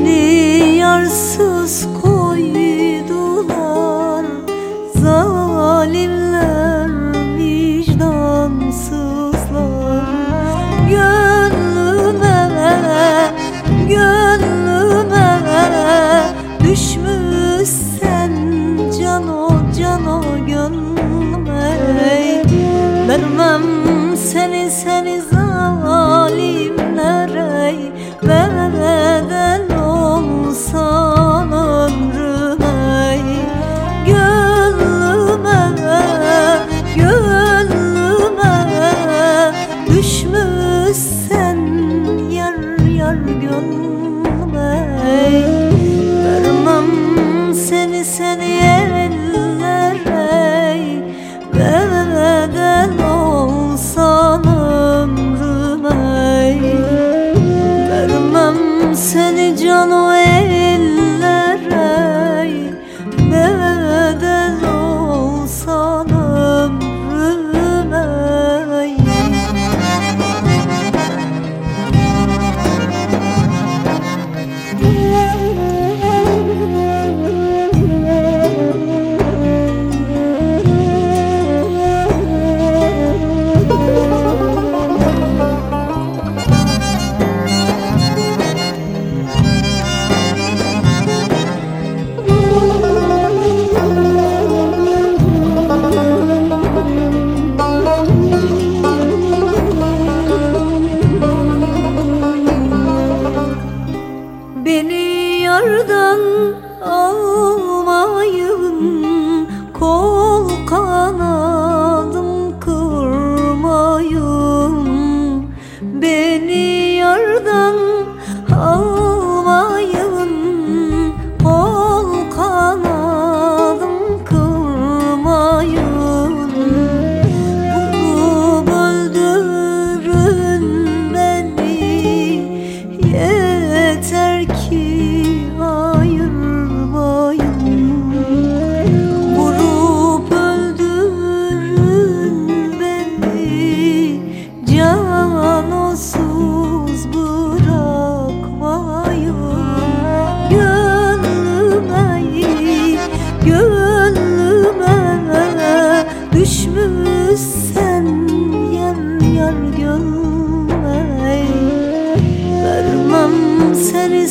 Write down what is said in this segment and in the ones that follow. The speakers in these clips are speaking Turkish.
need. düşmüşse Yarın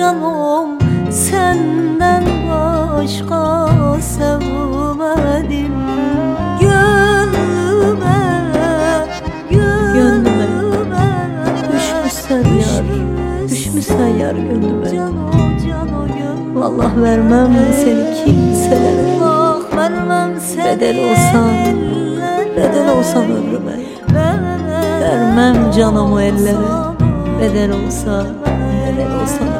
canım senden başka sevmedim. Gönlüme, gönlüme, düşmüş sen yar Düşmüş sen yar gönlüme. Vallah vermem seni kimselere. Bedel olsan, bedel olsan ömrüme. Vermem canımı ellere. Bedel olsa, bedel olsa